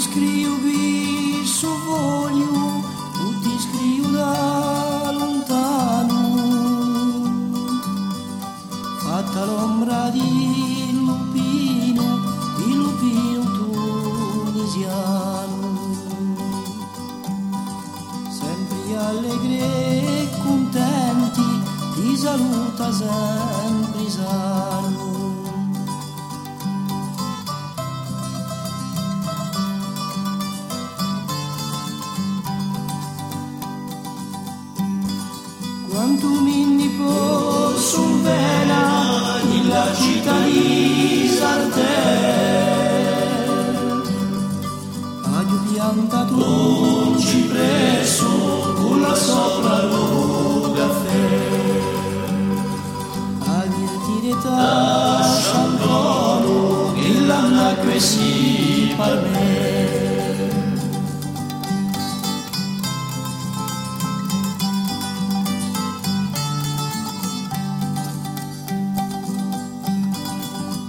scriu vi su voglio, o ti scriu da lontano. Fatta l'ombra di lupino, di lupino tunisiano. Sempre allegri e contenti, ti saluta sempre Quanto mi posso vena nella città di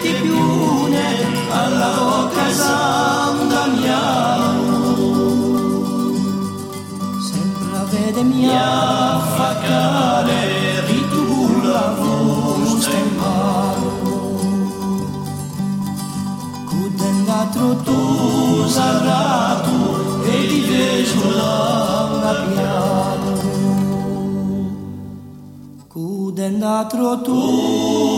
ti chiune alla bocca San Damiano sempre a vede mia faccare ritu la frusta in mano cudendatro tu sarrato e ti veso la piano Cudendatro tu